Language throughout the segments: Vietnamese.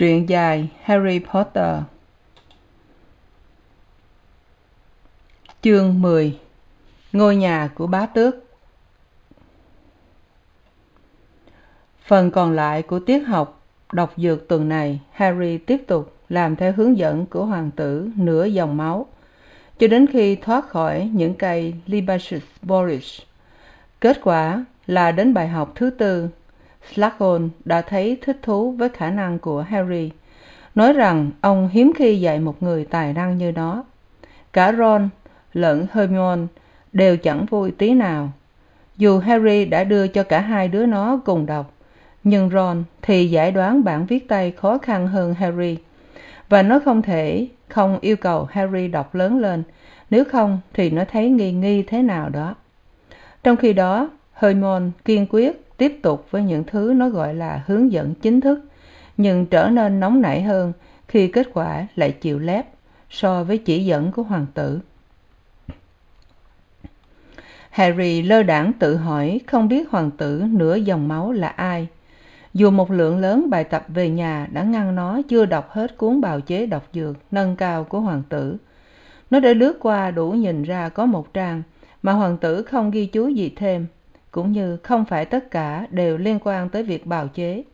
truyện dài harry potter. Chương mười, ngôi nhà của bá tước. Phần còn lại của tiết học đọc dược tuần này, harry tiếp tục làm theo hướng dẫn của hoàng tử nửa dòng máu, cho đến khi thoát khỏi những cây libaceous boris. Kết quả là đến bài học thứ tư slughorn đã thấy thích thú với khả năng của harry. Nói rằng ông hiếm khi dạy một người tài năng như nó. Cả ron lẫn hermione đều chẳng vui tí nào. Dù harry đã đưa cho cả hai đứa nó cùng đọc, nhưng ron thì giải đoán bản viết tay khó khăn hơn harry. Và nó không thể không yêu cầu harry đọc lớn lên, nếu không thì nó thấy nghi nghi thế nào đó. Trong khi đó, hermione kiên quyết tiếp tục với những thứ nó gọi là hướng dẫn chính thức, nhưng trở nên nóng nảy hơn khi kết quả lại chịu lép so với chỉ dẫn của hoàng tử. Harry lơ đãng tự hỏi không biết hoàng tử nửa dòng máu là ai. Dù một lượng lớn bài tập về nhà đã ngăn nó chưa đọc hết cuốn bào chế đọc dược nâng cao của hoàng tử, nó đã lướt qua đủ nhìn ra có một trang mà hoàng tử không ghi chú gì thêm cũng như không phải tất cả đều liên quan tới việc bào chế.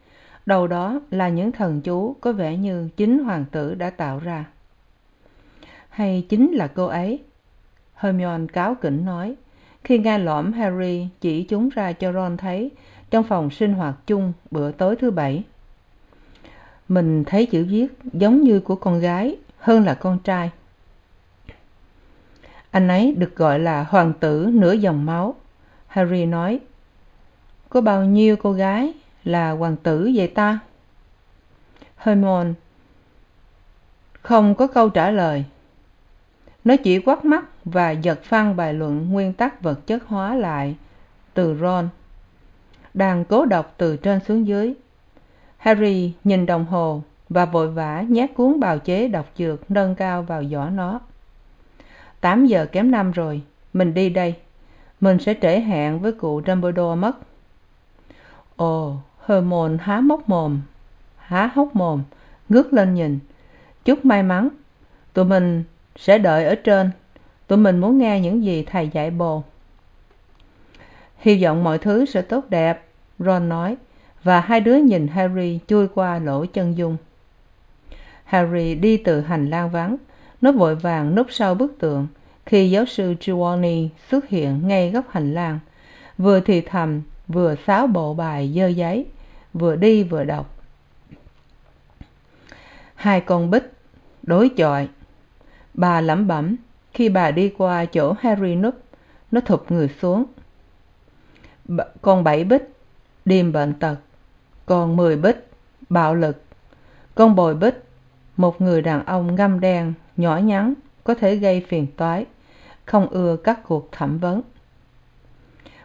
Đầu đó là những thần chú có vẻ như chính hoàng tử đã tạo ra. Hay chính là cô ấy? Hermione cáo kỉnh nói. Khi nghe lõm harry chỉ chúng ra cho ron thấy, trong phòng sinh hoạt chung bữa tối thứ bảy. Mình thấy chữ viết giống như của con gái hơn là con trai. Anh ấy được gọi là hoàng tử nửa dòng máu harry nói, có bao nhiêu cô gái là hoàng tử vậy ta? Hermione, không có câu trả lời. Nó chỉ quắt mắt và giật phăng bài luận nguyên tắc vật chất hóa lại từ ron, đang cố đọc từ trên xuống dưới. Harry nhìn đồng hồ và vội vã nhét cuốn bào chế đọc dược nâng cao vào giỏ nó. Tám giờ kém năm rồi, mình đi đây mình sẽ trễ hạn với cụ dumbledore mất. Ồ, hermione há mốc mồm. Há hốc mồm. Ngước lên nhìn. Chúc may mắn. Tụi mình sẽ đợi ở trên. Tụi mình muốn nghe những gì thầy dạy bồ. Hy vọng mọi thứ sẽ tốt đẹp, ron nói, và hai đứa nhìn harry chui qua lỗ chân dung. Harry đi từ hành lang vắng, nó vội vàng núp sau bức tượng khi giáo sư giovanni xuất hiện ngay góc hành lang, vừa thì thầm, vừa xáo bộ bài dơ giấy, vừa đi vừa đọc. Hai con bích đối chọi. Bà lẩm bẩm, khi bà đi qua chỗ harry núp nó thụp người xuống. Con bảy bích điềm bệnh tật Con mười bích bạo lực. Con bồi bích, một người đàn ông ngăm đen, nhỏ nhắn, có thể gây phiền toái không ưa các cuộc thẩm vấn.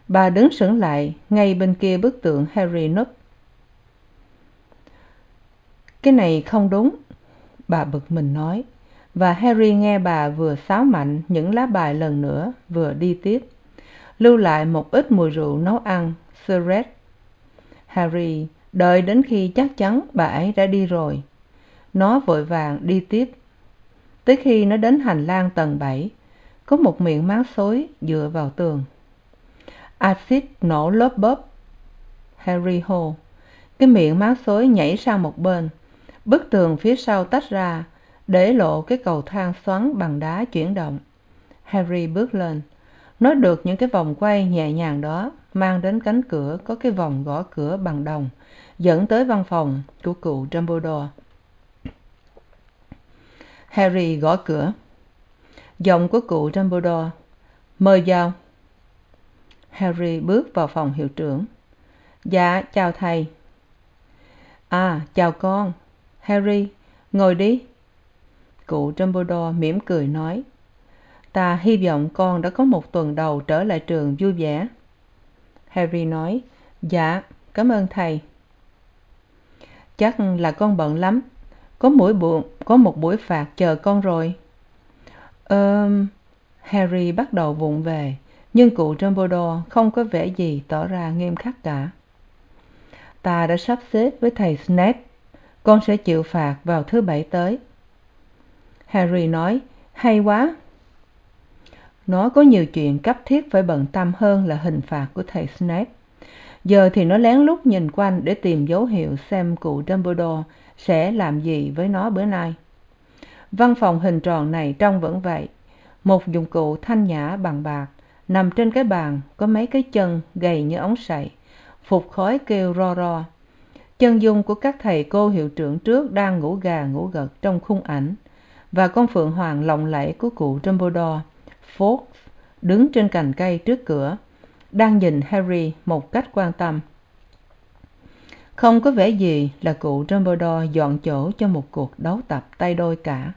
Bà đứng sững lại, ngay bên kia bức tượng harry núp cái này không đúng, bà bực mình nói, và harry nghe bà vừa xáo mạnh những lá bài lần nữa, vừa đi tiếp. Lưu lại một ít mùi rượu nấu ăn seret harry, đợi đến khi chắc chắn bà ấy đã đi rồi. Nó vội vàng đi tiếp. Tới khi nó đến hành lang tầng bảy có một miệng máng xối dựa vào tường. Axit nổ lốp bốp harry hô cái miệng máng xối nhảy sang một bên. Bức tường phía sau tách ra, để lộ cái cầu thang xoắn bằng đá chuyển động. Harry bước lên. Nó được những cái vòng quay nhẹ nhàng đó mang đến cánh cửa có cái vòng gõ cửa bằng đồng, dẫn tới văn phòng của cụ dumbledore. Harry gõ cửa giọng của cụ dumbledore. Mời vào. Harry bước vào phòng hiệu trưởng. Dạ chào thầy. À chào con. Harry, ngồi đi. Cụ dumbledore mỉm cười nói. Ta hy vọng con đã có một tuần đầu trở lại trường vui vẻ. Harry nói. Dạ cảm ơn thầy. Chắc là con bận lắm. Có mỗi buổi, có một buổi phạt chờ con rồi ờm, harry bắt đầu vụng về, nhưng cụ dumbledore không có vẻ gì tỏ ra nghiêm khắc cả. Ta đã sắp xếp với thầy snape, con sẽ chịu phạt vào thứ bảy tới. Harry nói, hay quá. Nó có nhiều chuyện cấp thiết phải bận tâm hơn là hình phạt của thầy snape. Giờ thì nó lén lút nhìn quanh để tìm dấu hiệu xem cụ dumbledore sẽ làm gì với nó bữa nay văn phòng hình tròn này trông vẫn vậy. Một dụng cụ thanh nhã bằng bạc, nằm trên cái bàn, có mấy cái chân gầy như ống sậy, phục khói kêu ro ro. Chân dung của các thầy cô hiệu trưởng trước đang ngủ gà ngủ gật trong khung ảnh, và con phượng hoàng lộng lẫy của cụ dumbledore fawkes đứng trên cành cây trước cửa, đang nhìn harry một cách quan tâm. Không có vẻ gì là cụ dumbledore dọn chỗ cho một cuộc đấu tập tay đôi cả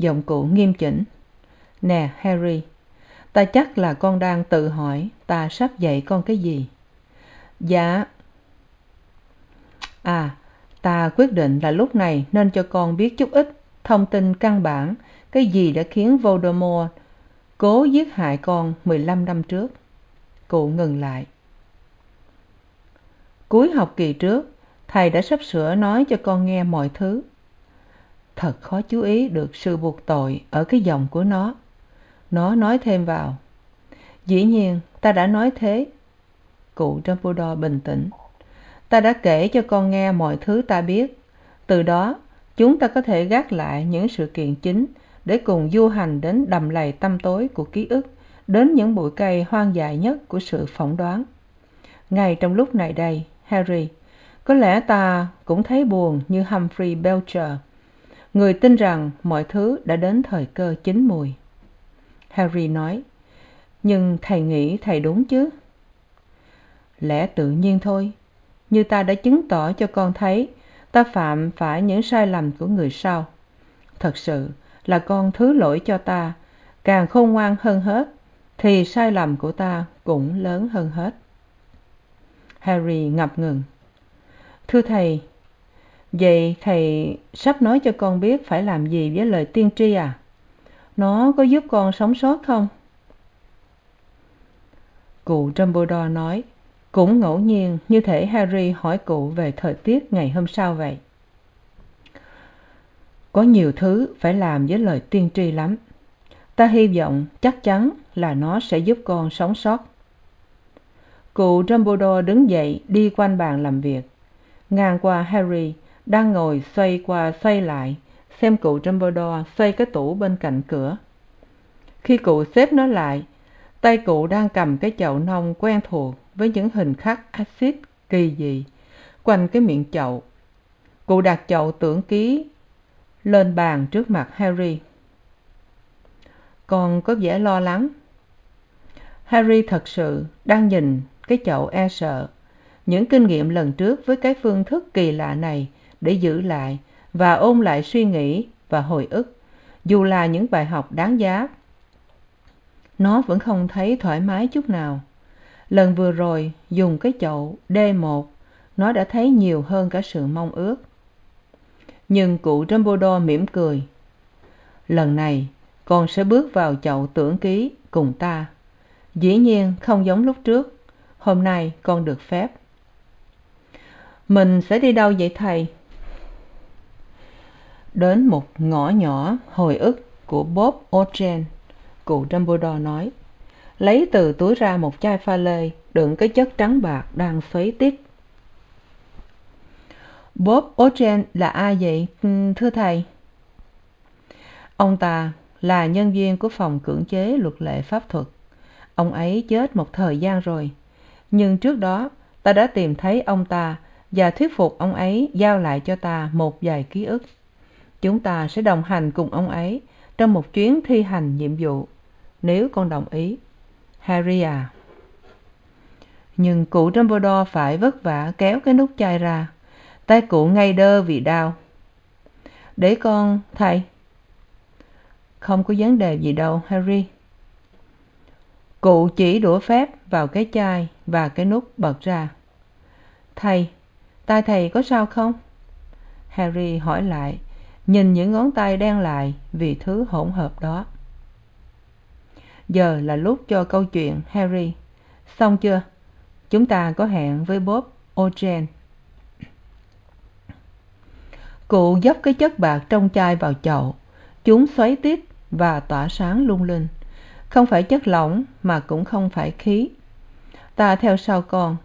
giọng cụ nghiêm chỉnh. Nè, harry, ta chắc là con đang tự hỏi ta sắp dạy con cái gì. Dạ. À ta quyết định là lúc này nên cho con biết chút ít thông tin căn bản cái gì đã khiến voldemort cố giết hại con mười lăm năm trước. Cụ ngừng lại. Cuối học kỳ trước, thầy đã sắp sửa nói cho con nghe mọi thứ thật khó chú ý được sự buộc tội ở cái giọng của nó. Nó nói thêm vào, dĩ nhiên, ta đã nói thế. Cụ dumbledore bình tĩnh, ta đã kể cho con nghe mọi thứ ta biết. Từ đó, chúng ta có thể gác lại những sự kiện chính để cùng du hành đến đầm lầy tăm tối của ký ức, đến những bụi cây hoang dại nhất của sự phỏng đoán. Ngay trong lúc này đây, harry, có lẽ ta cũng thấy buồn như humphrey belcher người tin rằng mọi thứ đã đến thời cơ chín mùi. Harry nói, nhưng thầy nghĩ thầy đúng chứ? Lẽ tự nhiên thôi. Như ta đã chứng tỏ cho con thấy, ta phạm phải những sai lầm của người sau. Thật sự là con thứ lỗi cho ta. Càng khôn ngoan hơn hết, thì sai lầm của ta cũng lớn hơn hết. Harry ngập ngừng. Thưa thầy vậy thầy sắp nói cho con biết phải làm gì với lời tiên tri à? Nó có giúp con sống sót không? Cụ dumbledore nói, cũng ngẫu nhiên như thể harry hỏi cụ về thời tiết ngày hôm sau vậy. Có nhiều thứ phải làm với lời tiên tri lắm. Ta hy vọng chắc chắn là nó sẽ giúp con sống sót. Cụ dumbledore đứng dậy đi quanh bàn làm việc. Ngang qua harry đang ngồi xoay qua xoay lại, xem cụ dumbledore xoay cái tủ bên cạnh cửa. Khi cụ xếp nó lại, tay cụ đang cầm cái chậu nông quen thuộc với những hình khắc axit kỳ dị, quanh cái miệng chậu. Cụ đặt chậu tưởng ký lên bàn trước mặt harry. Con có vẻ lo lắng. Harry thật sự đang nhìn cái chậu e sợ. Những kinh nghiệm lần trước với cái phương thức kỳ lạ này để giữ lại và ôn lại suy nghĩ và hồi ức. Dù là những bài học đáng giá, nó vẫn không thấy thoải mái chút nào. Lần vừa rồi, dùng cái chậu d một, nó đã thấy nhiều hơn cả sự mong ước. Nhưng cụ dumbledore mỉm cười. Lần này, con sẽ bước vào chậu tưởng ký cùng ta. Dĩ nhiên không giống lúc trước. Hôm nay con được phép. Mình sẽ đi đâu vậy thầy? Đến một ngõ nhỏ hồi ức của bob ochen cụ dumbledore nói. Lấy từ túi ra một chai pha lê đựng cái chất trắng bạc đang phế tiếp bob ochen là ai vậy? Ừ, thưa thầy. Ông ta là nhân viên của phòng cưỡng chế luật lệ pháp thuật. Ông ấy chết một thời gian rồi. Nhưng trước đó, ta đã tìm thấy ông ta và thuyết phục ông ấy giao lại cho ta một vài ký ức chúng ta sẽ đồng hành cùng ông ấy trong một chuyến thi hành nhiệm vụ. Nếu con đồng ý. Harry à nhưng cụ dumbledore phải vất vả kéo cái nút chai ra. Tay cụ ngay đơ vì đau. Để con, thầy. Không có vấn đề gì đâu, harry. Cụ chỉ đũa phép vào cái chai và cái nút bật ra. Thầy, tay thầy có sao không? Harry hỏi lại nhìn những ngón tay đen lại vì thứ hỗn hợp đó. Giờ là lúc cho câu chuyện, harry. Xong chưa? Chúng ta có hẹn với bob ogen cụ dốc cái chất bạc trong chai vào chậu. Chúng xoáy tít và tỏa sáng lung linh. Không phải chất lỏng mà cũng không phải khí. Ta theo sau con.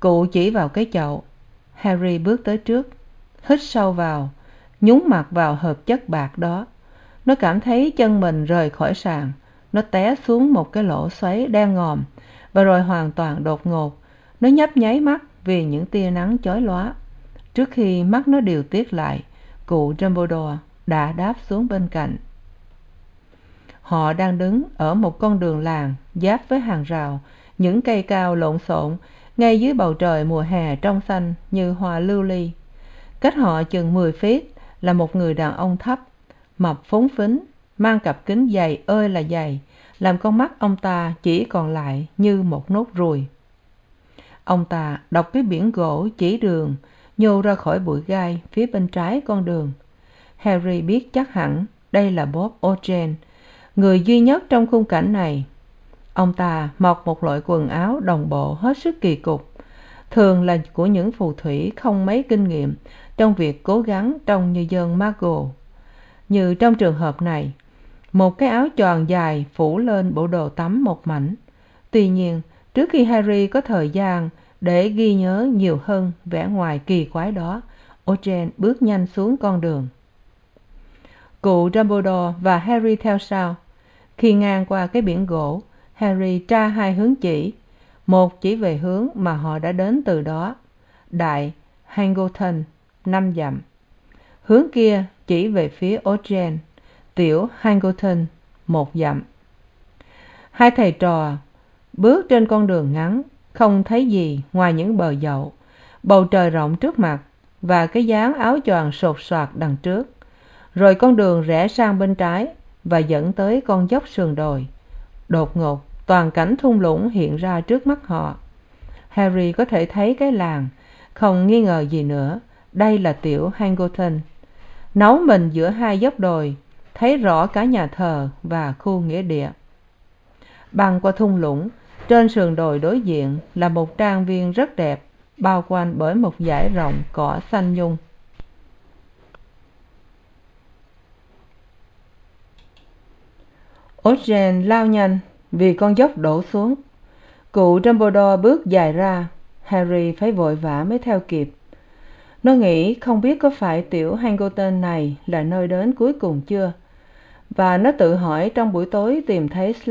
Cụ chỉ vào cái chậu. Harry bước tới trước, hít sâu vào nhúng mặt vào hợp chất bạc đó. Nó cảm thấy chân mình rời khỏi sàn. Nó té xuống một cái lỗ xoáy đen ngòm và rồi hoàn toàn đột ngột. Nó nhấp nháy mắt vì những tia nắng chói lóa. Trước khi mắt nó điều tiết lại, cụ dumbledore đã đáp xuống bên cạnh. Họ đang đứng ở một con đường làng giáp với hàng rào, những cây cao lộn xộn ngay dưới bầu trời mùa hè trong xanh như hoa lưu ly. Cách họ chừng mười feet là một người đàn ông thấp, mập phúng phính, mang cặp kính dày ơi là dày, làm con mắt ông ta chỉ còn lại như một nốt ruồi. Ông ta đọc cái biển gỗ chỉ đường, nhô ra khỏi bụi gai phía bên trái con đường. Harry biết chắc hẳn đây là bob ogen người duy nhất trong khung cảnh này. Ông ta mặc một loại quần áo đồng bộ hết sức kỳ cục, thường là của những phù thủy không mấy kinh nghiệm trong việc cố gắng trông như dân muggle như trong trường hợp này, một cái áo choàng dài phủ lên bộ đồ tắm một mảnh. Tuy nhiên, trước khi harry có thời gian để ghi nhớ nhiều hơn vẻ ngoài kỳ quái đó ogen bước nhanh xuống con đường. Cụ dumbledore và harry theo sau. Khi ngang qua cái biển gỗ, harry tra hai hướng chỉ. Một chỉ về hướng mà họ đã đến từ đó, đại hangleton năm dặm. Hướng kia chỉ về phía ogen tiểu hangleton một dặm. Hai thầy trò bước trên con đường ngắn, không thấy gì ngoài những bờ dậu, bầu trời rộng trước mặt và cái dáng áo choàng sột soạt đằng trước. Rồi con đường rẽ sang bên trái và dẫn tới con dốc sườn đồi. Đột ngột, toàn cảnh thung lũng hiện ra trước mắt họ. Harry có thể thấy cái làng, không nghi ngờ gì nữa đây là tiểu hangleton. Nấu mình giữa hai dốc đồi, thấy rõ cả nhà thờ và khu nghĩa địa. Băng qua thung lũng, trên sườn đồi đối diện là một trang viên rất đẹp, bao quanh bởi một dải rộng cỏ xanh nhung. Ogen lao nhanh vì con dốc đổ xuống. Cụ dumbledore bước dài ra, harry phải vội vã mới theo kịp nó nghĩ không biết có phải tiểu hangleton này là nơi đến cuối cùng chưa. Và nó tự hỏi trong buổi tối tìm thấy s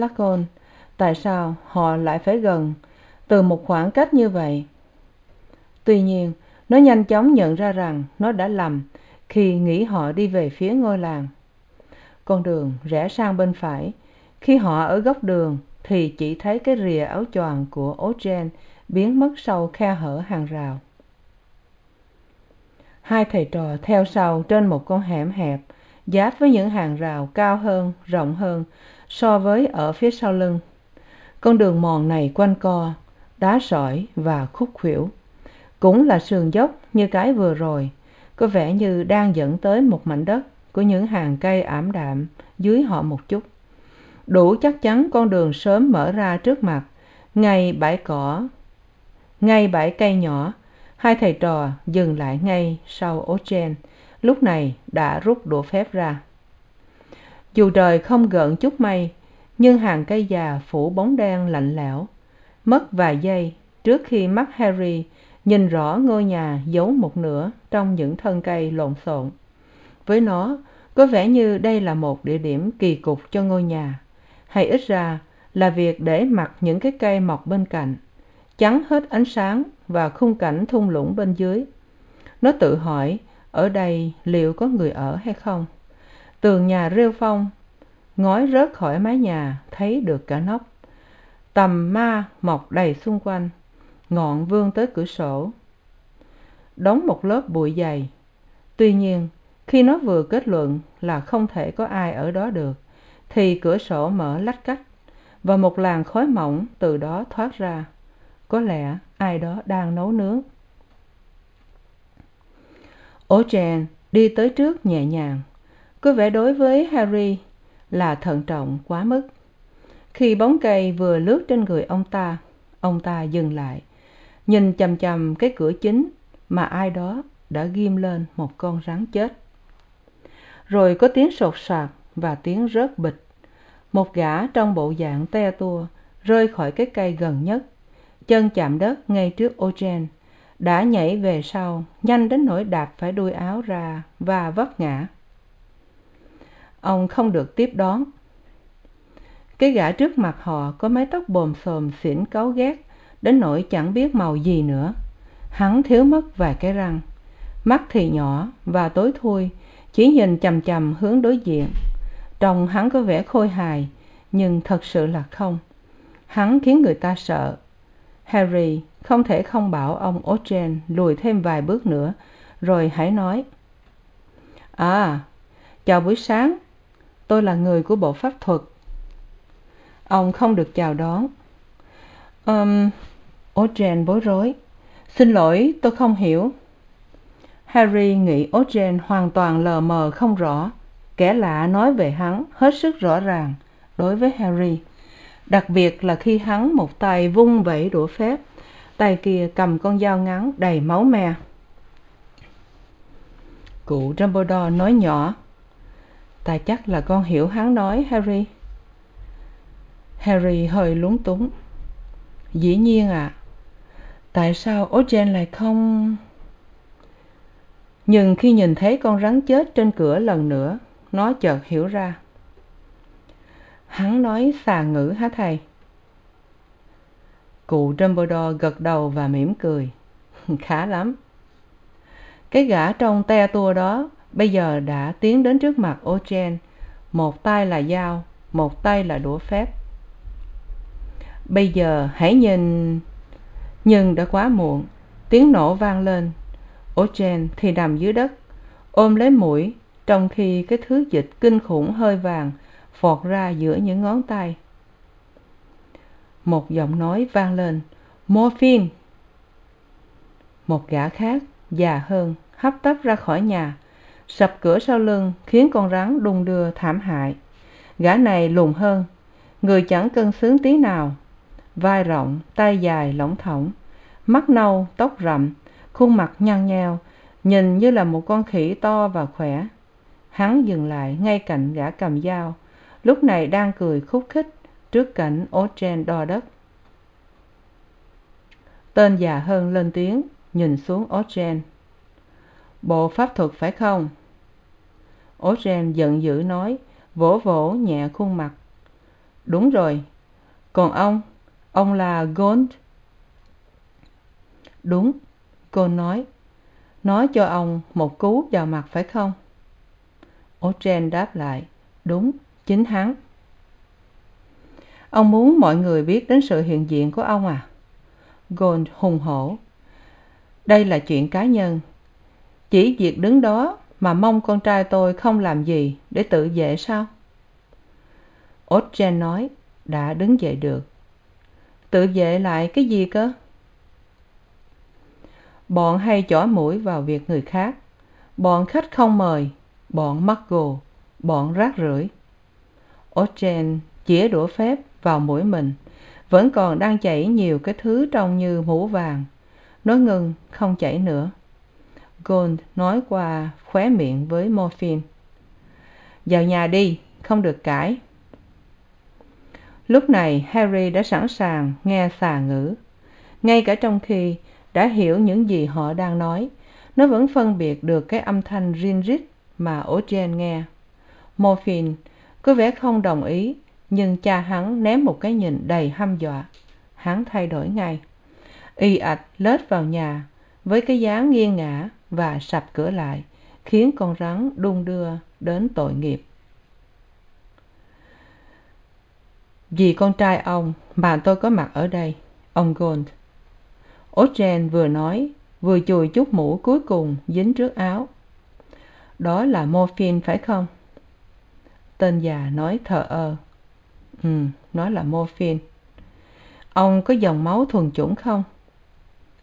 tại sao họ lại phải gần, từ một khoảng cách như vậy. Tuy nhiên, nó nhanh chóng nhận ra rằng nó đã lầm khi nghĩ họ đi về phía ngôi làng. Con đường rẽ sang bên phải, khi họ ở góc đường thì chỉ thấy cái rìa áo choàng của ogen biến mất sau khe hở hàng rào hai thầy trò theo sau trên một con hẻm hẹp, giáp với những hàng rào cao hơn, rộng hơn so với ở phía sau lưng. Con đường mòn này quanh co, đá sỏi và khúc khuỷu. Cũng là sườn dốc như cái vừa rồi, có vẻ như đang dẫn tới một mảnh đất của những hàng cây ảm đạm dưới họ một chút. Đủ chắc chắn con đường sớm mở ra trước mặt, ngay bãi cỏ, ngay bãi cây nhỏ hai thầy trò dừng lại ngay sau ogen lúc này đã rút đũa phép ra. Dù trời không gợn chút mây nhưng hàng cây già phủ bóng đen lạnh lẽo. Mất vài giây trước khi mắt harry nhìn rõ ngôi nhà giấu một nửa trong những thân cây lộn xộn. Với nó, có vẻ như đây là một địa điểm kỳ cục cho ngôi nhà. Hay ít ra là việc để mặc những cái cây mọc bên cạnh chắn hết ánh sáng và khung cảnh thung lũng bên dưới. Nó tự hỏi, ở đây liệu có người ở hay không? Tường nhà rêu phong, ngói rớt khỏi mái nhà, thấy được cả nóc. Tầm ma mọc đầy xung quanh, ngọn vươn tới cửa sổ. Đóng một lớp bụi dày. Tuy nhiên, khi nó vừa kết luận là không thể có ai ở đó được, thì cửa sổ mở lách cách và một làn khói mỏng từ đó thoát ra có lẽ ai đó đang nấu nướng. Ogen đi tới trước nhẹ nhàng. Có vẻ đối với harry là thận trọng quá mức. Khi bóng cây vừa lướt trên người ông ta ông ta dừng lại, nhìn chằm chằm cái cửa chính mà ai đó đã ghim lên một con rắn chết. Rồi có tiếng sột soạt và tiếng rớt bịch. Một gã trong bộ dạng te tua rơi khỏi cái cây gần nhất chân chạm đất ngay trước ô đã nhảy về sau, nhanh đến nỗi đạp phải đuôi áo ra và vấp ngã. Ông không được tiếp đón. Cái gã trước mặt họ có mái tóc bồm xồm xỉn cáu ghét, đến nỗi chẳng biết màu gì nữa. Hắn thiếu mất vài cái răng. Mắt thì nhỏ và tối thui, chỉ nhìn chằm chằm hướng đối diện. Trông hắn có vẻ khôi hài, nhưng thật sự là không. Hắn khiến người ta sợ harry, không thể không bảo ông o lùi thêm vài bước nữa, rồi hãy nói à chào buổi sáng, tôi là người của bộ pháp thuật. Ông không được chào đón. Ừm o bối rối, xin lỗi, tôi không hiểu. Harry nghĩ o hoàn toàn lờ mờ không rõ, kẻ lạ nói về hắn hết sức rõ ràng đối với harry đặc biệt là khi hắn một tay vung vẩy đũa phép, tay kia cầm con dao ngắn đầy máu me. Cụ dumbledore nói nhỏ, ta chắc là con hiểu hắn nói, harry. Harry hơi lúng túng. Dĩ nhiên ạ. Tại sao ố lại không nhưng khi nhìn thấy con rắn chết trên cửa lần nữa, nó chợt hiểu ra hắn nói xà ngữ hả thầy? Cụ dumbledore gật đầu và mỉm cười. Khá lắm. Cái gã trong te tua đó bây giờ đã tiến đến trước mặt ô một tay là dao, một tay là đũa phép. Bây giờ hãy nhìn. Nhưng đã quá muộn, tiếng nổ vang lên. Ô thì nằm dưới đất, ôm lấy mũi, trong khi cái thứ dịch kinh khủng hơi vàng phọt ra giữa những ngón tay. Một giọng nói vang lên, morphine. Một gã khác, già hơn, hấp tấp ra khỏi nhà, sập cửa sau lưng, khiến con rắn đung đưa thảm hại. Gã này lùn hơn, người chẳng cân xướng tí nào. Vai rộng, tay dài, lỏng thỏng, mắt nâu, tóc rậm, khuôn mặt nhăn nheo, nhìn như là một con khỉ to và khỏe. Hắn dừng lại ngay cạnh gã cầm dao lúc này đang cười khúc khích trước cảnh ố đo đất. Tên già hơn lên tiếng, nhìn xuống ố bộ pháp thuật phải không? Ố giận dữ nói, vỗ vỗ nhẹ khuôn mặt. Đúng rồi, còn ông ông là gond. Đúng, cô nói. Nói cho ông một cú vào mặt phải không? Ố đáp lại, đúng chính hắn. Ông muốn mọi người biết đến sự hiện diện của ông à? Gold hùng hổ. Đây là chuyện cá nhân. Chỉ việc đứng đó mà mong con trai tôi không làm gì để tự vệ sao? Ốt nói, đã đứng dậy được. Tự vệ lại cái gì cơ? Bọn hay chỏ mũi vào việc người khác. Bọn khách không mời, bọn mắc gồ, bọn rác rưởi ốt chĩa đũa phép vào mũi mình. Vẫn còn đang chảy nhiều cái thứ trông như mũ vàng. Nó ngừng, không chảy nữa. Gold nói qua khóe miệng với morphine. Vào nhà đi, không được cãi. Lúc này harry đã sẵn sàng nghe xà ngữ. Ngay cả trong khi đã hiểu những gì họ đang nói, nó vẫn phân biệt được cái âm thanh rin rít mà ổ nghe. Morphine có vẻ không đồng ý, nhưng cha hắn ném một cái nhìn đầy hăm dọa. Hắn thay đổi ngay. Y ạch lết vào nhà, với cái dáng nghiêng ngả và sập cửa lại, khiến con rắn đung đưa đến tội nghiệp. Vì con trai ông mà tôi có mặt ở đây, ông gold. Ố vừa nói, vừa chùi chút mũ cuối cùng dính trước áo. Đó là morphine phải không? Tên già nói thờ ơ. Ừ nó là morphine. Ông có dòng máu thuần chủng không?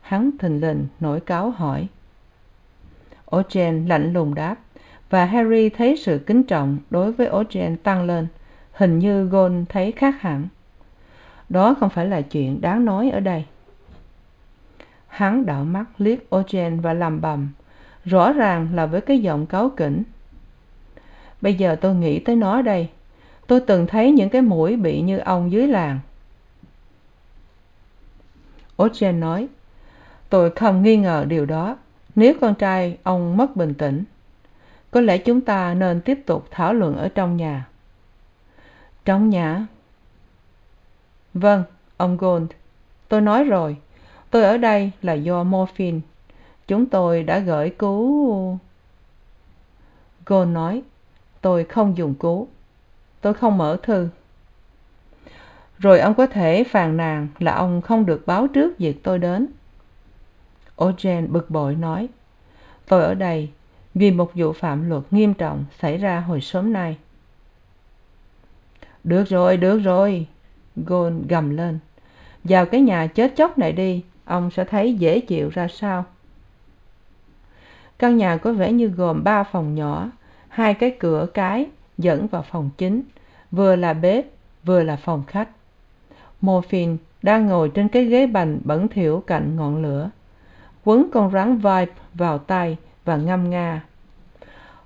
Hắn thình lình nổi cáo hỏi. Ố lạnh lùng đáp, và harry thấy sự kính trọng đối với ố tăng lên, hình như gon thấy khác hẳn. Đó không phải là chuyện đáng nói ở đây. Hắn đảo mắt liếc ô và lầm bầm, rõ ràng là với cái giọng cáu kỉnh bây giờ tôi nghĩ tới nó đây. Tôi từng thấy những cái mũi bị như ông dưới làng. Ochen nói, tôi không nghi ngờ điều đó. Nếu con trai ông mất bình tĩnh, có lẽ chúng ta nên tiếp tục thảo luận ở trong nhà. Trong nhà? Vâng ông gold. Tôi nói rồi. Tôi ở đây là do morphine. Chúng tôi đã gửi cứu gold nói tôi không dùng cú, tôi không mở thư. Rồi ông có thể phàn nàn là ông không được báo trước việc tôi đến. Ogen bực bội nói tôi ở đây vì một vụ phạm luật nghiêm trọng xảy ra hồi sớm nay. Được rồi được rồi gôn gầm lên. Vào cái nhà chết chóc này đi ông sẽ thấy dễ chịu ra sao. Căn nhà có vẻ như gồm ba phòng nhỏ hai cái cửa cái dẫn vào phòng chính vừa là bếp vừa là phòng khách. Morphin đang ngồi trên cái ghế bành bẩn thỉu cạnh ngọn lửa quấn con rắn vibe vào tay và ngâm nga.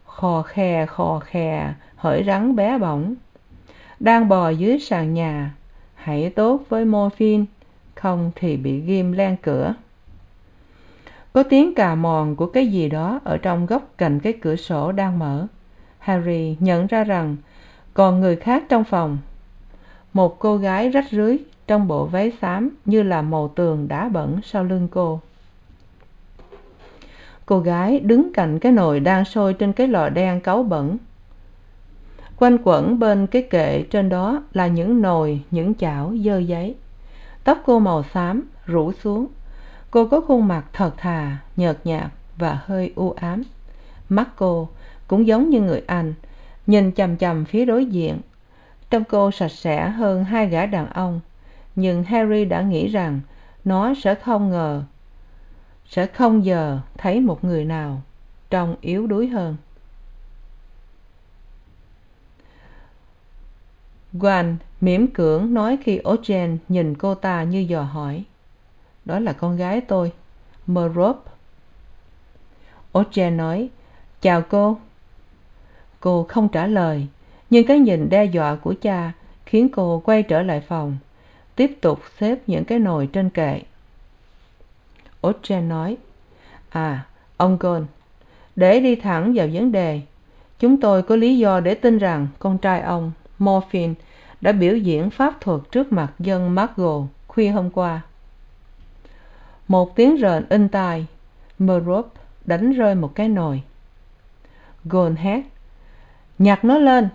Khò khè khò khè hỡi rắn bé bỏng. Đang bò dưới sàn nhà hãy tốt với Morphin, không thì bị ghim len cửa. Có tiếng cà mòn của cái gì đó ở trong góc cạnh cái cửa sổ đang mở harry nhận ra rằng còn người khác trong phòng. Một cô gái rách rưới trong bộ váy xám như là màu tường đá bẩn sau lưng cô. Cô gái đứng cạnh cái nồi đang sôi trên cái lò đen cáu bẩn. Quanh quẩn bên cái kệ trên đó là những nồi, những chảo dơ giấy. Tóc cô màu xám rủ xuống. Cô có khuôn mặt thật thà, nhợt nhạt và hơi u ám. Mắt cô cũng giống như người anh, nhìn chằm chằm phía đối diện. Trông cô sạch sẽ hơn hai gã đàn ông, nhưng harry đã nghĩ rằng nó sẽ không ngờ, sẽ không giờ thấy một người nào trông yếu đuối hơn. Gwen mỉm cưỡng nói khi ogen nhìn cô ta như dò hỏi, đó là con gái tôi, merop. Ogen nói, chào cô cô không trả lời, nhưng cái nhìn đe dọa của cha khiến cô quay trở lại phòng, tiếp tục xếp những cái nồi trên kệ. Ogen nói à ông gôn để đi thẳng vào vấn đề. Chúng tôi có lý do để tin rằng con trai ông, morphin, đã biểu diễn pháp thuật trước mặt dân margo khuya hôm qua. Một tiếng rền in tai merop đánh rơi một cái nồi. Gôn hét nhặt nó lên.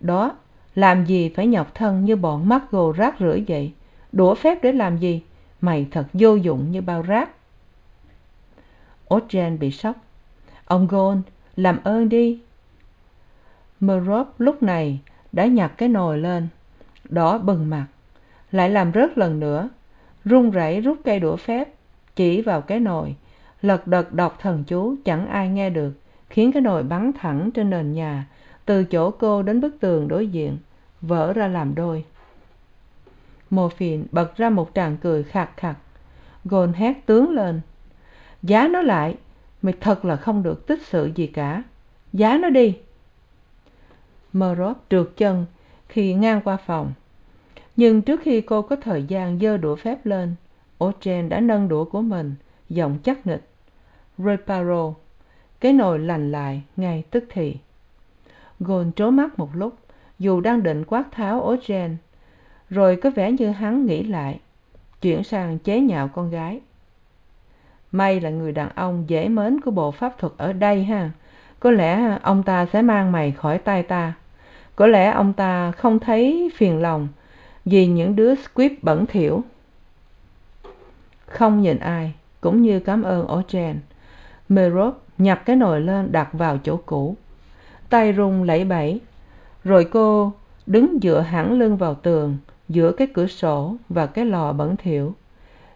Đó, làm gì phải nhọc thân như bọn margo rác rưởi vậy? Đũa phép để làm gì? Mày thật vô dụng như bao rác. Ogen bị sốc. Ông Gold làm ơn đi. Merop lúc này đã nhặt cái nồi lên. Đỏ bừng mặt. Lại làm rớt lần nữa. Run rẩy rút cây đũa phép, chỉ vào cái nồi. Lật đật đọc thần chú, chẳng ai nghe được khiến cái nồi bắn thẳng trên nền nhà, từ chỗ cô đến bức tường đối diện, vỡ ra làm đôi. Mô phìn bật ra một tràng cười khạc khạc. Gôn hét tướng lên. Giá nó lại, mày thật là không được tích sự gì cả. Giá nó đi. Mơ trượt chân khi ngang qua phòng. Nhưng trước khi cô có thời gian giơ đũa phép lên ochen đã nâng đũa của mình, giọng chắc nịch reparo cái nồi lành lại, ngay tức thì. Gôn trố mắt một lúc, dù đang định quát tháo ochen rồi có vẻ như hắn nghĩ lại, chuyển sang chế nhạo con gái. May là người đàn ông dễ mến của bộ pháp thuật ở đây ha. Có lẽ ông ta sẽ mang mày khỏi tay ta. Có lẽ ông ta không thấy phiền lòng vì những đứa squib bẩn thỉu. Không nhìn ai, cũng như cảm ơn ochen merop nhặt cái nồi lên đặt vào chỗ cũ. Tay run lẩy bẩy. Rồi cô đứng dựa hẳn lưng vào tường, giữa cái cửa sổ và cái lò bẩn thỉu.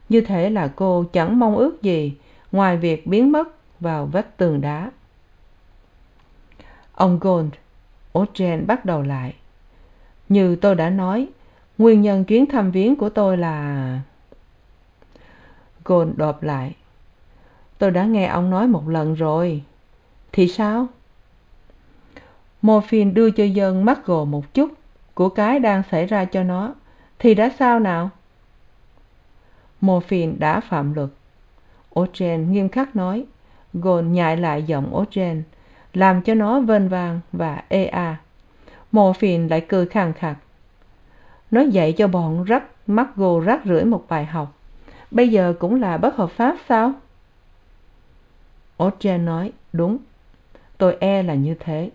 Như thể là cô chẳng mong ước gì ngoài việc biến mất vào vách tường đá. Ông gold ochen bắt đầu lại. Như tôi đã nói, nguyên nhân chuyến thăm viếng của tôi là gold đột lại tôi đã nghe ông nói một lần rồi. Thì sao? Morphin đưa cho dân mắc gồ một chút của cái đang xảy ra cho nó. Thì đã sao nào? Morphin đã phạm luật. Ochen nghiêm khắc nói. Gồn nhại lại giọng ochen làm cho nó vênh vang và ê a. Morphin lại cười khàn khặt nó dạy cho bọn rắc mắc gồ rác rưởi một bài học. Bây giờ cũng là bất hợp pháp sao? Ochen nói, đúng, tôi e là như thế.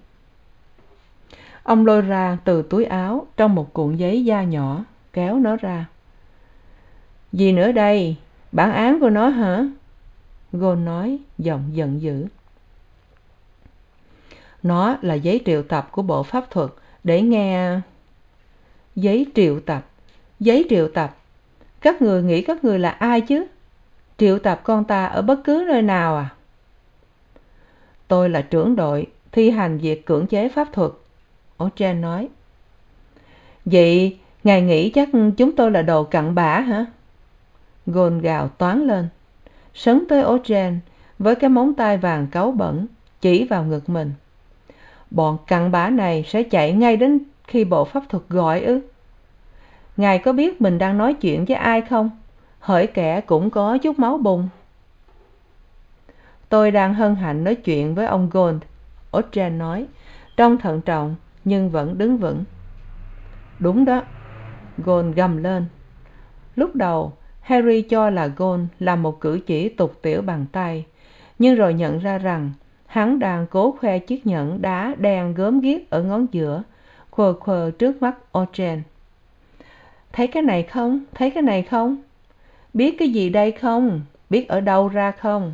Ông lôi ra từ túi áo trong một cuộn giấy da nhỏ, kéo nó ra. Gì nữa đây? Bản án của nó hả? Gôn nói, giọng giận dữ. Nó là giấy triệu tập của bộ pháp thuật, để nghe giấy triệu tập? Giấy triệu tập? Các người nghĩ các người là ai chứ? Triệu tập con ta ở bất cứ nơi nào à? Tôi là trưởng đội thi hành việc cưỡng chế pháp thuật. Ochen nói. Vậy, ngài nghĩ chắc chúng tôi là đồ cặn bã hả? Gôn gào toáng lên. Sấn tới ochen với cái móng tay vàng cáu bẩn, chỉ vào ngực mình. Bọn cặn bã này sẽ chạy ngay đến khi bộ pháp thuật gọi ư? Ngài có biết mình đang nói chuyện với ai không? Hỡi kẻ cũng có chút máu bùn tôi đang hân hạnh nói chuyện với ông gold. Ochen nói, trông thận trọng, nhưng vẫn đứng vững. Đúng đó. Gold gầm lên. Lúc đầu, harry cho là gold làm một cử chỉ tục tiểu bằng tay, nhưng rồi nhận ra rằng hắn đang cố khoe chiếc nhẫn đá đen gớm ghiếc ở ngón giữa, khờ khờ trước mắt ochen thấy cái này không? Thấy cái này không? Biết cái gì đây không? Biết ở đâu ra không?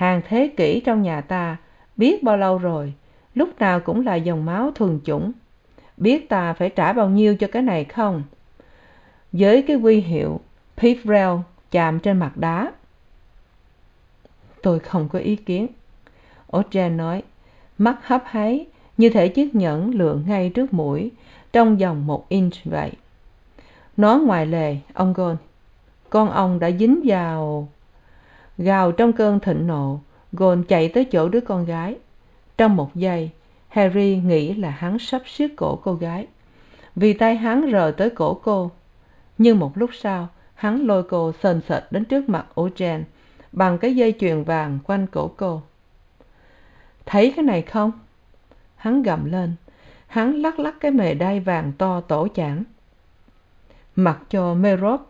Hàng thế kỷ trong nhà ta, biết bao lâu rồi, lúc nào cũng là dòng máu thuần chủng. Biết ta phải trả bao nhiêu cho cái này không? Với cái quy hiệu pifrel chạm trên mặt đá. Tôi không có ý kiến. Ochen nói, mắt hấp háy như thể chiếc nhẫn lượn ngay trước mũi, trong vòng một inch vậy. Nó ngoài lề, ông gôn con ông đã dính vào gào trong cơn thịnh nộ gồn chạy tới chỗ đứa con gái. Trong một giây, harry nghĩ là hắn sắp siết cổ cô gái. Vì tay hắn rờ tới cổ cô, nhưng một lúc sau, hắn lôi cô sền sệt đến trước mặt ochen bằng cái dây chuyền vàng quanh cổ cô. Thấy cái này không? Hắn gầm lên. Hắn lắc lắc cái mề đai vàng to tổ chảng. Mặc cho merop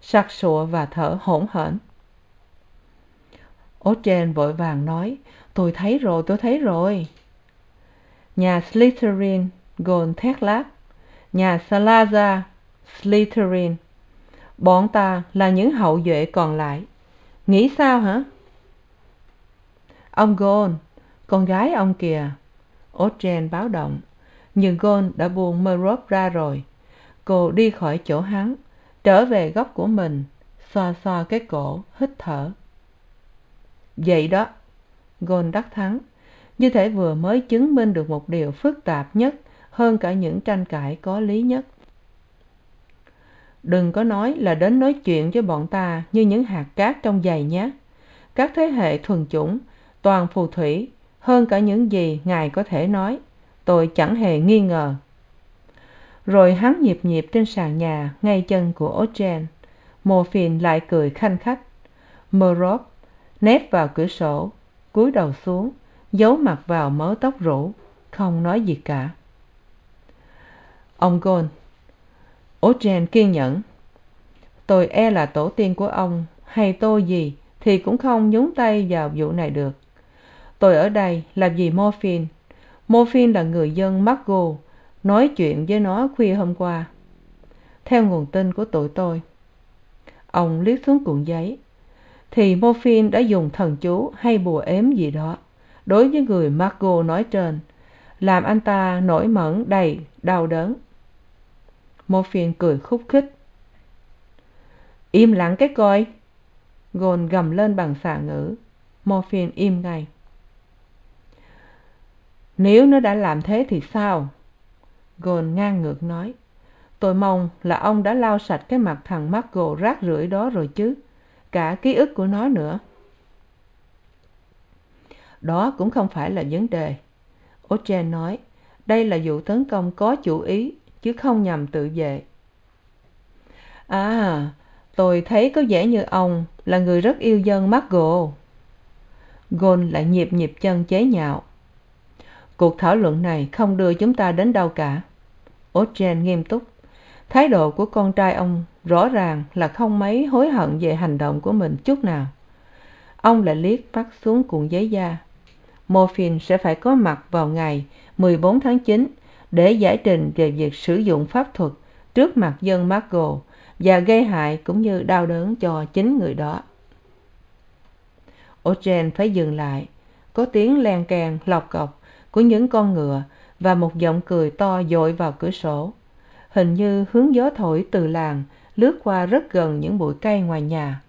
sặc sụa và thở hổn hển ochen vội vàng nói, tôi thấy rồi, tôi thấy rồi. Nhà slytherin gồn thét lát. nhà salazar slytherin. Bọn ta là những hậu duệ còn lại. Nghĩ sao hả? Ông gôn con gái ông kìa. Ochen báo động, nhưng gôn đã buông mơ ra rồi. Cô đi khỏi chỗ hắn, trở về góc của mình, xoa xoa cái cổ, hít thở vậy đó. Gôn đắc thắng. Như thể vừa mới chứng minh được một điều phức tạp nhất hơn cả những tranh cãi có lý nhất. Đừng có nói là đến nói chuyện với bọn ta như những hạt cát trong giày nhé. Các thế hệ thuần chủng, toàn phù thủy, hơn cả những gì ngài có thể nói, tôi chẳng hề nghi ngờ. Rồi hắn nhịp nhịp trên sàn nhà, ngay chân của ochen mô phìn lại cười khanh khách. Mơ nép vào cửa sổ, cúi đầu xuống, giấu mặt vào mớ tóc rủ không nói gì cả. Ông gôn ochen kiên nhẫn. Tôi e là tổ tiên của ông, hay tôi gì thì cũng không nhúng tay vào vụ này được. Tôi ở đây là vì morphin morphin là người dân margo nói chuyện với nó khuya hôm qua. Theo nguồn tin của tụi tôi. Ông liếc xuống cuộn giấy thì morphin đã dùng thần chú hay bùa ếm gì đó. Đối với người margo nói trên, làm anh ta nổi mẩn, đầy, đau đớn. Morphin cười khúc khích. Im lặng cái coi. Gồn gầm lên bằng xà ngữ. Morphin im ngay. Nếu nó đã làm thế thì sao? Gồn ngang ngược nói. Tôi mong là ông đã lau sạch cái mặt thằng marco rác rưởi đó rồi chứ cả ký ức của nó nữa. Đó cũng không phải là vấn đề. Ochen nói, đây là vụ tấn công có chủ ý, chứ không nhằm tự vệ. À tôi thấy có vẻ như ông là người rất yêu dân margot gôn lại nhịp nhịp chân chế nhạo. Cuộc thảo luận này không đưa chúng ta đến đâu cả. Ochen nghiêm túc. Thái độ của con trai ông rõ ràng là không mấy hối hận về hành động của mình chút nào. Ông lại liếc mắt xuống cuộn giấy da. Morphin sẽ phải có mặt vào ngày mười bốn tháng chín để giải trình về việc sử dụng pháp thuật trước mặt dân margot và gây hại cũng như đau đớn cho chính người đó. Ochen phải dừng lại. Có tiếng len keng lọc cọc của những con ngựa và một giọng cười to d vào cửa sổ. Hình như hướng gió thổi từ làng lướt qua rất gần những bụi cây ngoài nhà.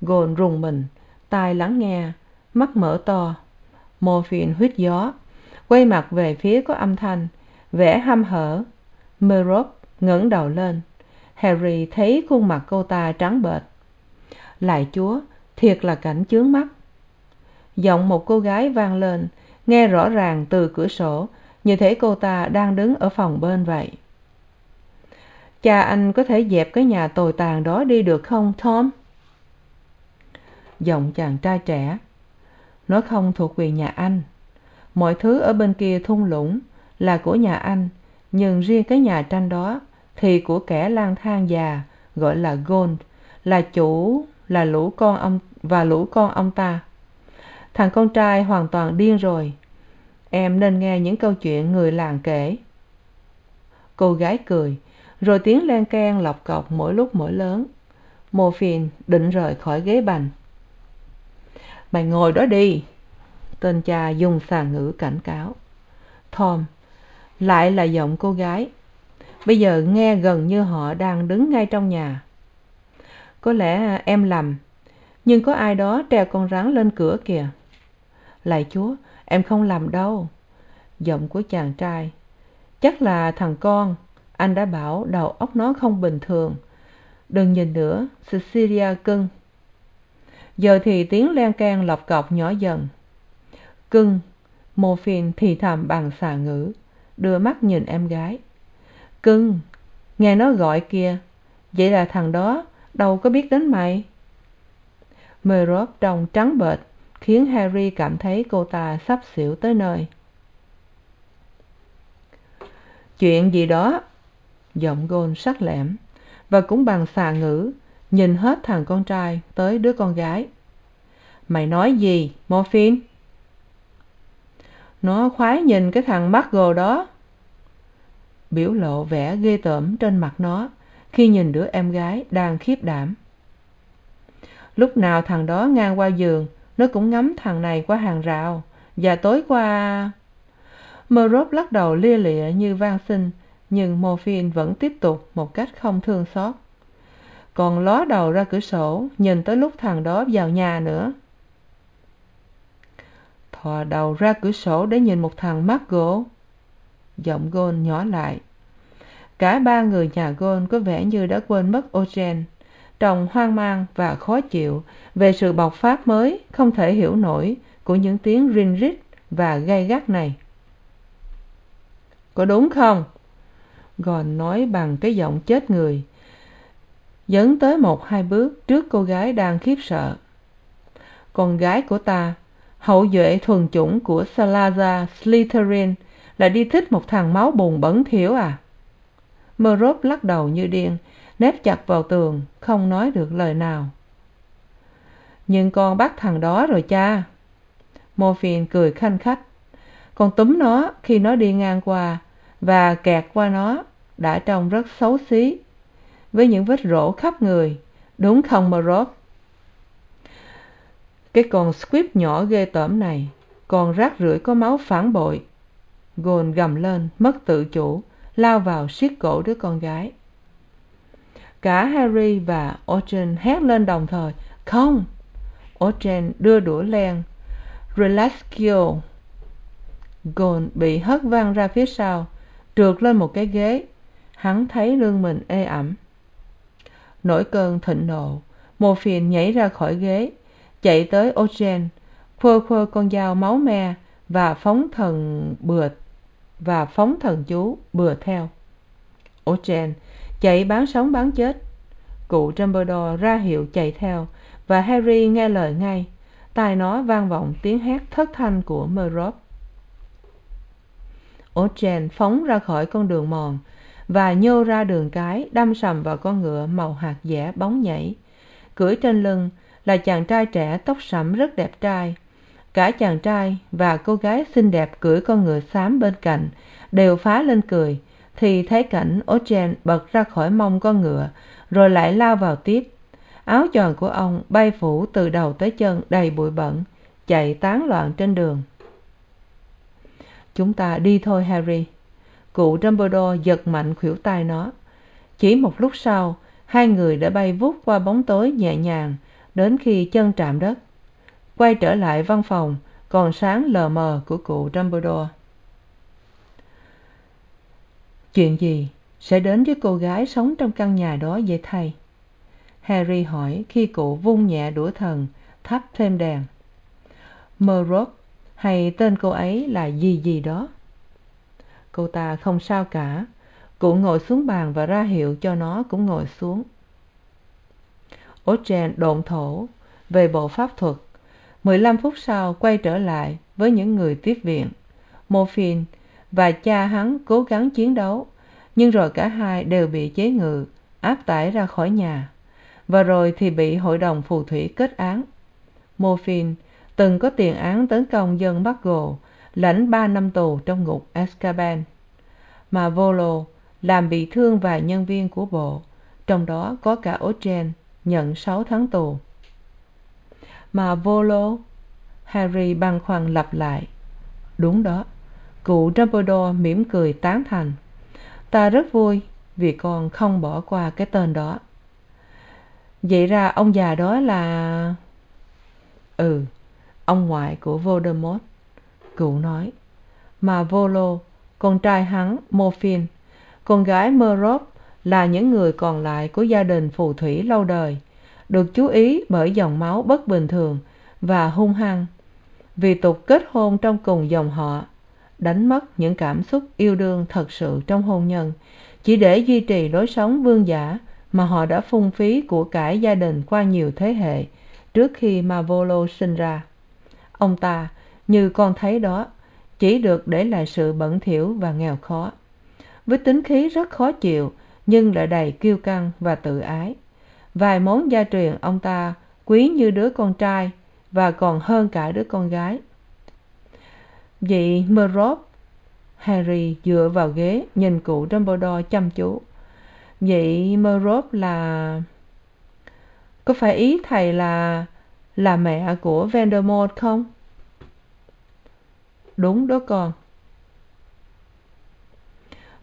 Gồn rùng mình, tai lắng nghe, mắt mở to. Morphine huýt gió, quay mặt về phía có âm thanh, vẻ hăm hở. Merop ngẩng đầu lên. Harry thấy khuôn mặt cô ta trắng bệch. Lạy chúa, thiệt là cảnh chướng mắt. Giọng một cô gái vang lên, nghe rõ ràng từ cửa sổ, như thể cô ta đang đứng ở phòng bên vậy cha anh có thể dẹp cái nhà tồi tàn đó đi được không, tom? Giọng chàng trai trẻ. Nó không thuộc quyền nhà anh. Mọi thứ ở bên kia thung lũng là của nhà anh, nhưng riêng cái nhà tranh đó thì của kẻ lang thang già, gọi là gold, là chủ, là lũ con ông, và lũ con ông ta. Thằng con trai hoàn toàn điên rồi. Em nên nghe những câu chuyện người làng kể. Cô gái cười rồi tiếng len keng lọc cọc mỗi lúc mỗi lớn. Mô phiền định rời khỏi ghế bành. Mày ngồi đó đi. Tên cha dùng xà ngữ cảnh cáo. Tom, lại là giọng cô gái. Bây giờ nghe gần như họ đang đứng ngay trong nhà. Có lẽ em lầm, nhưng có ai đó treo con rắn lên cửa kìa. Lạy chúa, em không lầm đâu. Giọng của chàng trai, chắc là thằng con anh đã bảo đầu óc nó không bình thường. Đừng nhìn nữa, cecilia cưng. Giờ thì tiếng len can lọc cọc nhỏ dần. Cưng mô thì thầm bằng xà ngữ, đưa mắt nhìn em gái. Cưng, nghe nó gọi kìa. Vậy là thằng đó đâu có biết đến mày. Mơ rốt trông trắng bệch, khiến harry cảm thấy cô ta sắp xỉu tới nơi. Chuyện gì đó? Giọng gôn sắc lẻm, và cũng bằng xà ngữ, nhìn hết thằng con trai tới đứa con gái. Mày nói gì Morphin? nó khoái nhìn cái thằng margot đó. Biểu lộ vẻ ghê tởm trên mặt nó khi nhìn đứa em gái đang khiếp đảm. Lúc nào thằng đó ngang qua giường, nó cũng ngắm thằng này qua hàng rào, và tối qua mơ rốt lắc đầu lia lịa như van xin nhưng Morphin vẫn tiếp tục một cách không thương xót. Còn ló đầu ra cửa sổ, nhìn tới lúc thằng đó vào nhà nữa. Thò đầu ra cửa sổ để nhìn một thằng mắt gỗ. Giọng gôn nhỏ lại. Cả ba người nhà gôn có vẻ như đã quên mất ogen. Trông hoang mang và khó chịu về sự bộc phát mới, không thể hiểu nổi của những tiếng rin rít và gay gắt này. Có đúng không? Gòn nói bằng cái giọng chết người. Dẫn tới một hai bước trước cô gái đang khiếp sợ. Con gái của ta, hậu duệ thuần chủng của salazar slytherin, là đi thích một thằng máu bùn bẩn thỉu à? Mơ rốp lắc đầu như điên, nép chặt vào tường, không nói được lời nào. Nhưng con bắt thằng đó rồi cha. Morphine cười khanh khách. Con túm nó khi nó đi ngang qua và kẹt qua nó đã trông rất xấu xí. Với những vết rỗ khắp người, đúng không mơ cái con Squid nhỏ ghê tởm này, còn rác rưởi có máu phản bội. Gồn gầm lên, mất tự chủ, lao vào siết cổ đứa con gái. Cả harry và austen hét lên đồng thời, không! Austen đưa đũa len, relaxio! Gồn bị hất văng ra phía sau, trượt lên một cái ghế hắn thấy lưng mình ê ẩm. Nổi cơn thịnh nộ, morphine nhảy ra khỏi ghế, chạy tới austen khua khua con dao máu me và phóng thần bừa, và phóng thần chú bừa theo. Ochen chạy bán sống bán chết. Cụ dumbledore ra hiệu chạy theo và harry nghe lời ngay. Tai nó vang vọng tiếng hét thất thanh của merlot ochen phóng ra khỏi con đường mòn và nhô ra đường cái, đâm sầm vào con ngựa màu hạt dẻ bóng nhảy. Cưỡi trên lưng là chàng trai trẻ tóc sẫm rất đẹp trai. Cả chàng trai và cô gái xinh đẹp cưỡi con ngựa xám bên cạnh đều phá lên cười. Thì thấy cảnh ochen bật ra khỏi mông con ngựa, rồi lại lao vào tiếp. Áo choàng của ông bay phủ từ đầu tới chân đầy bụi bẩn, chạy tán loạn trên đường. Chúng ta đi thôi, harry cụ dumbledore giật mạnh khuỷu tay nó. Chỉ một lúc sau, hai người đã bay vút qua bóng tối nhẹ nhàng đến khi chân chạm đất. Quay trở lại văn phòng, còn sáng lờ mờ của cụ dumbledore. Chuyện gì sẽ đến với cô gái sống trong căn nhà đó vậy thầy? Harry hỏi khi cụ vung nhẹ đũa thần, thắp thêm đèn. Mơ hay tên cô ấy là gì gì đó? Cô ta không sao cả. Cụ ngồi xuống bàn và ra hiệu cho nó cũng ngồi xuống. Ochen độn thổ về bộ pháp thuật. Mười lăm phút sau quay trở lại với những người tiếp viện. Morphin và cha hắn cố gắng chiến đấu, nhưng rồi cả hai đều bị chế ngự, áp tải ra khỏi nhà. Và rồi thì bị hội đồng phù thủy kết án. Morphin từng có tiền án tấn công dân Bắc Gồ lãnh ba năm tù trong ngục azkaban, mà volo làm bị thương vài nhân viên của bộ, trong đó có cả ochen nhận sáu tháng tù. Mà volo, harry băn khoăn lặp lại, đúng đó, cụ dumbledore mỉm cười tán thành. Ta rất vui vì con không bỏ qua cái tên đó. Vậy ra ông già đó là ừ ông ngoại của voldemort cụ nói, mà volo con trai hắn, morphin, con gái merlot là những người còn lại của gia đình phù thủy lâu đời, được chú ý bởi dòng máu bất bình thường và hung hăng. Vì tục kết hôn trong cùng dòng họ, đánh mất những cảm xúc yêu đương thật sự trong hôn nhân, chỉ để duy trì lối sống vương giả mà họ đã phung phí của cải gia đình qua nhiều thế hệ trước khi Mavolo sinh ra. Ông ta như con thấy đó, chỉ được để lại sự bẩn thỉu và nghèo khó. Với tính khí rất khó chịu, nhưng lại đầy kiêu căng và tự ái. Vài món gia truyền ông ta quý như đứa con trai và còn hơn cả đứa con gái. Vị mơ harry dựa vào ghế nhìn cụ dumbledore chăm chú. Vậy mơ là, có phải ý thầy là là mẹ của Voldemort không? Đúng đó con.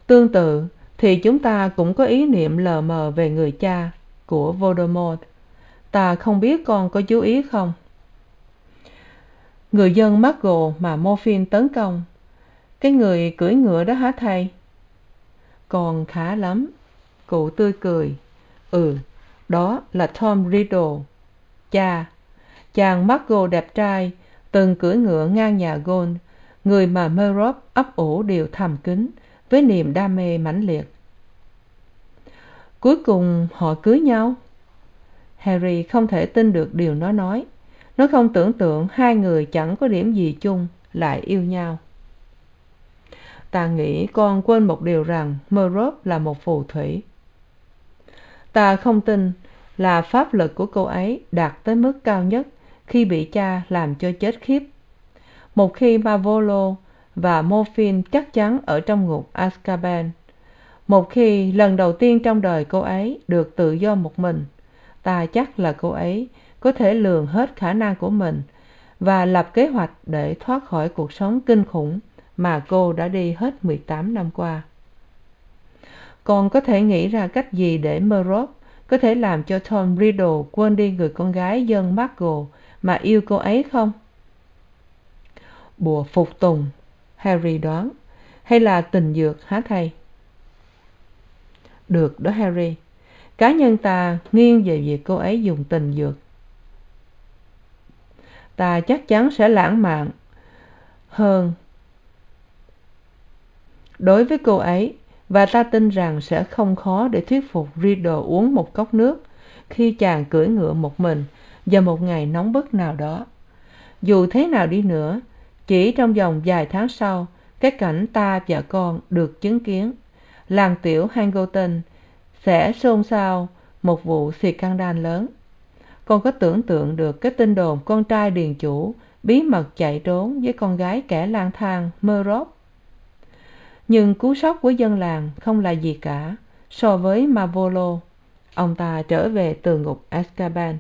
Tương tự, thì chúng ta cũng có ý niệm lờ mờ về người cha của voldemort. Ta không biết con có chú ý không? Người dân muggle mà morphin tấn công, cái người cưỡi ngựa đó hả thầy? Còn khá lắm, cụ tươi cười. Ừ đó là tom riddle, cha. Chàng muggle đẹp trai, từng cưỡi ngựa ngang nhà gôn người mà mơ ấp ủ điều thầm kín, với niềm đam mê mãnh liệt. Cuối cùng họ cưới nhau. Harry không thể tin được điều nó nói. Nó không tưởng tượng hai người chẳng có điểm gì chung, lại yêu nhau. Ta nghĩ con quên một điều rằng mơ là một phù thủy. Ta không tin là pháp lực của cô ấy đạt tới mức cao nhất khi bị cha làm cho chết khiếp một khi Marvolo và Morphine chắc chắn ở trong ngục azkaban, một khi lần đầu tiên trong đời cô ấy được tự do một mình, ta chắc là cô ấy có thể lường hết khả năng của mình và lập kế hoạch để thoát khỏi cuộc sống kinh khủng mà cô đã đi hết mười tám năm qua. Con có thể nghĩ ra cách gì để mơ có thể làm cho tom riddle quên đi người con gái dân muggle mà yêu cô ấy không? Bùa phục tùng, harry đoán, hay là tình dược hả thầy được đó, harry. Cá nhân ta nghiêng về việc cô ấy dùng tình dược. Ta chắc chắn sẽ lãng mạn hơn đối với cô ấy, và ta tin rằng sẽ không khó để thuyết phục riddle uống một cốc nước khi chàng cưỡi ngựa một mình vào một ngày nóng bức nào đó. Dù thế nào đi nữa chỉ trong vòng vài tháng sau, cái cảnh ta và con được chứng kiến. Làng tiểu hangleton sẽ xôn xao một vụ xì căng đan lớn. Con có tưởng tượng được cái tin đồn con trai điền chủ bí mật chạy trốn với con gái kẻ lang thang mơ rốt. Nhưng cú sốc của dân làng không là gì cả so với marvolo ông ta trở về từ ngục azkaban.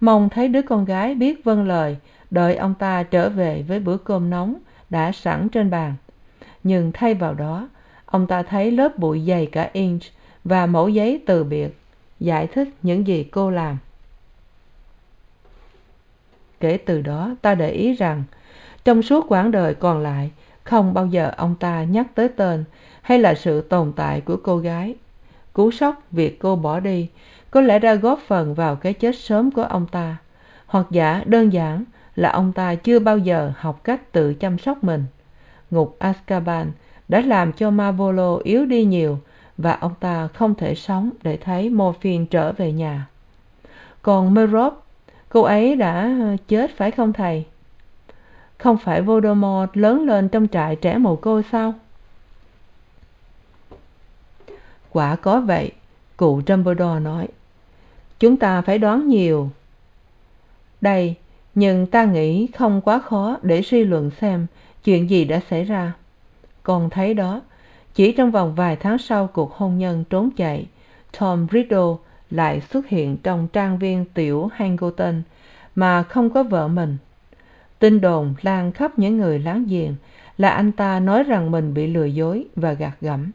Mong thấy đứa con gái biết vâng lời đợi ông ta trở về với bữa cơm nóng đã sẵn trên bàn. Nhưng thay vào đó, ông ta thấy lớp bụi dày cả inch và mẩu giấy từ biệt, giải thích những gì cô làm. Kể từ đó, ta để ý rằng, trong suốt quãng đời còn lại, không bao giờ ông ta nhắc tới tên hay là sự tồn tại của cô gái. Cú sốc việc cô bỏ đi có lẽ đã góp phần vào cái chết sớm của ông ta, hoặc giả đơn giản là ông ta chưa bao giờ học cách tự chăm sóc mình. Ngục azkaban đã làm cho Mavolo yếu đi nhiều và ông ta không thể sống để thấy morphine trở về nhà. Còn merop, cô ấy đã chết phải không thầy? Không phải voldemort lớn lên trong trại trẻ mồ côi sao? Quả có vậy, cụ dumbledore nói, chúng ta phải đoán nhiều. Đây nhưng ta nghĩ không quá khó để suy luận xem chuyện gì đã xảy ra. Con thấy đó, chỉ trong vòng vài tháng sau cuộc hôn nhân trốn chạy, tom riddle lại xuất hiện trong trang viên tiểu hangleton mà không có vợ mình. Tin đồn lan khắp những người láng giềng là anh ta nói rằng mình bị lừa dối và gạt gẫm.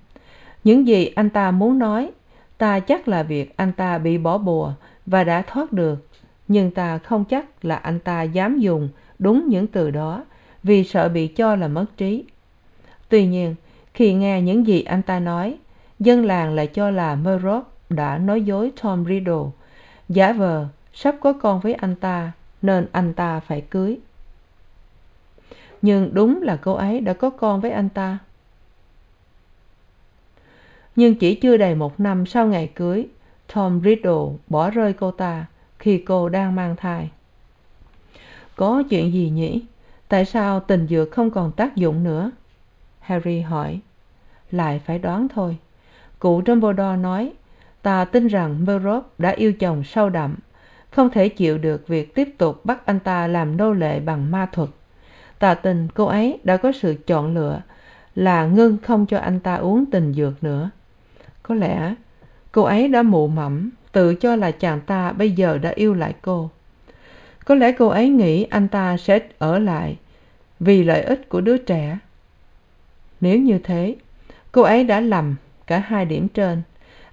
Những gì anh ta muốn nói, ta chắc là việc anh ta bị bỏ bùa và đã thoát được nhưng ta không chắc là anh ta dám dùng đúng những từ đó vì sợ bị cho là mất trí. Tuy nhiên, khi nghe những gì anh ta nói, dân làng lại cho là mơ đã nói dối tom riddle. Giả vờ, sắp có con với anh ta, nên anh ta phải cưới. Nhưng đúng là cô ấy đã có con với anh ta. Nhưng chỉ chưa đầy một năm sau ngày cưới, tom riddle bỏ rơi cô ta khi cô đang mang thai. Có chuyện gì nhỉ? Tại sao tình dược không còn tác dụng nữa? Harry hỏi. Lại phải đoán thôi. Cụ dumbledore nói, ta tin rằng merlot đã yêu chồng sâu đậm, không thể chịu được việc tiếp tục bắt anh ta làm nô lệ bằng ma thuật. Ta tin cô ấy đã có sự chọn lựa là ngưng không cho anh ta uống tình dược nữa. Có lẽ cô ấy đã mụ mẫm tự cho là chàng ta bây giờ đã yêu lại cô. Có lẽ cô ấy nghĩ anh ta sẽ ở lại vì lợi ích của đứa trẻ. Nếu như thế, cô ấy đã lầm cả hai điểm trên.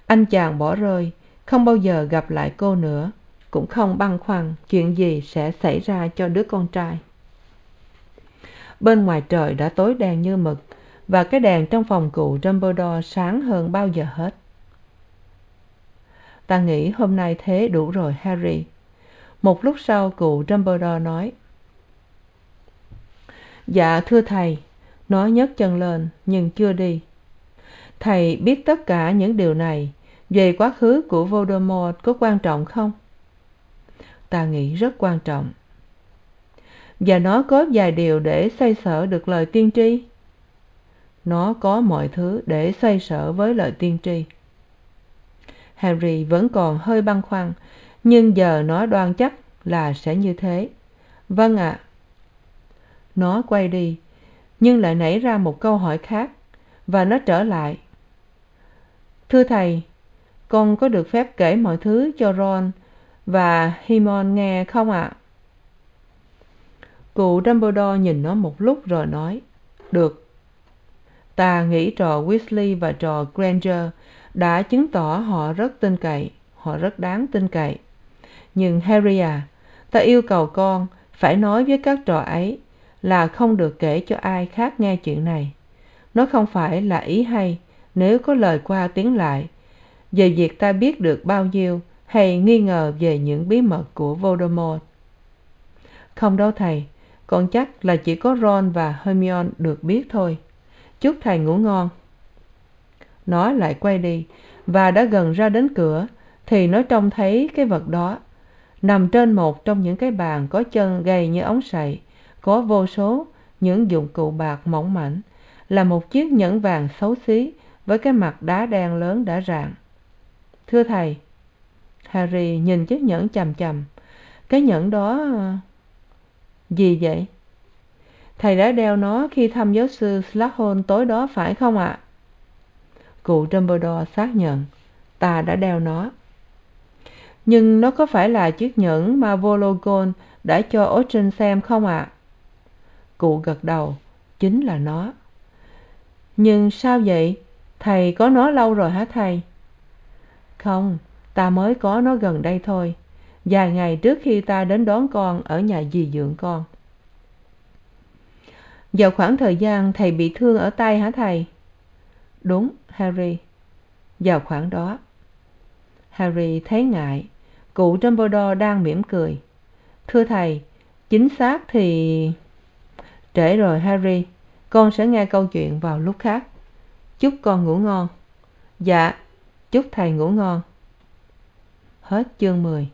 Anh chàng bỏ rơi, không bao giờ gặp lại cô nữa, cũng không băn khoăn chuyện gì sẽ xảy ra cho đứa con trai. Bên ngoài trời đã tối đen như mực, và cái đèn trong phòng cụ dumbledore sáng hơn bao giờ hết ta nghĩ hôm nay thế đủ rồi, harry. Một lúc sau, cụ dumbledore nói dạ thưa thầy nó nhấc chân lên, nhưng chưa đi. Thầy biết tất cả những điều này. Về quá khứ của voldemort có quan trọng không? Ta nghĩ rất quan trọng. Và nó có vài điều để xoay sở được lời tiên tri? Nó có mọi thứ để xoay sở với lời tiên tri harry vẫn còn hơi băn khoăn, nhưng giờ nó đoan chắc là sẽ như thế. Vâng ạ. Nó quay đi, nhưng lại nảy ra một câu hỏi khác, và nó trở lại. Thưa thầy, con có được phép kể mọi thứ cho ron và hermione nghe không ạ? Cụ dumbledore nhìn nó một lúc rồi nói, được. Ta nghĩ trò weasley và trò granger đã chứng tỏ họ rất tin cậy, họ rất đáng tin cậy. Nhưng harry à ta yêu cầu con phải nói với các trò ấy là không được kể cho ai khác nghe chuyện này. Nó không phải là ý hay, nếu có lời qua tiếng lại, về việc ta biết được bao nhiêu hay nghi ngờ về những bí mật của voldemort. Không đâu thầy con chắc là chỉ có ron và hermione được biết thôi. Chúc thầy ngủ ngon nó lại quay đi, và đã gần ra đến cửa, thì nó trông thấy cái vật đó. Nằm trên một trong những cái bàn có chân gầy như ống sậy, có vô số những dụng cụ bạc mỏng mảnh, là một chiếc nhẫn vàng xấu xí với cái mặt đá đen lớn đã rạn. Thưa thầy, harry nhìn chiếc nhẫn c h cái nhẫn đó ờ, gì vậy? Thầy đã đeo nó khi thăm giáo sư s tối đó phải không ạ? Cụ dumbledore xác nhận, ta đã đeo nó. Nhưng nó có phải là chiếc nhẫn mà vologon đã cho Austen xem không ạ? Cụ gật đầu, chính là nó. Nhưng sao vậy? Thầy có nó lâu rồi hả thầy? Không, ta mới có nó gần đây thôi. Vài ngày trước khi ta đến đón con ở nhà dì dưỡng con. Vào khoảng thời gian thầy bị thương ở tay hả thầy? Đúng, harry. Vào khoảng đó, harry thấy ngại. Cụ dumbledore đang mỉm cười. Thưa thầy, chính xác thì trễ rồi, harry. Con sẽ nghe câu chuyện vào lúc khác. Chúc con ngủ ngon. Dạ chúc thầy ngủ ngon. Hết chương mười.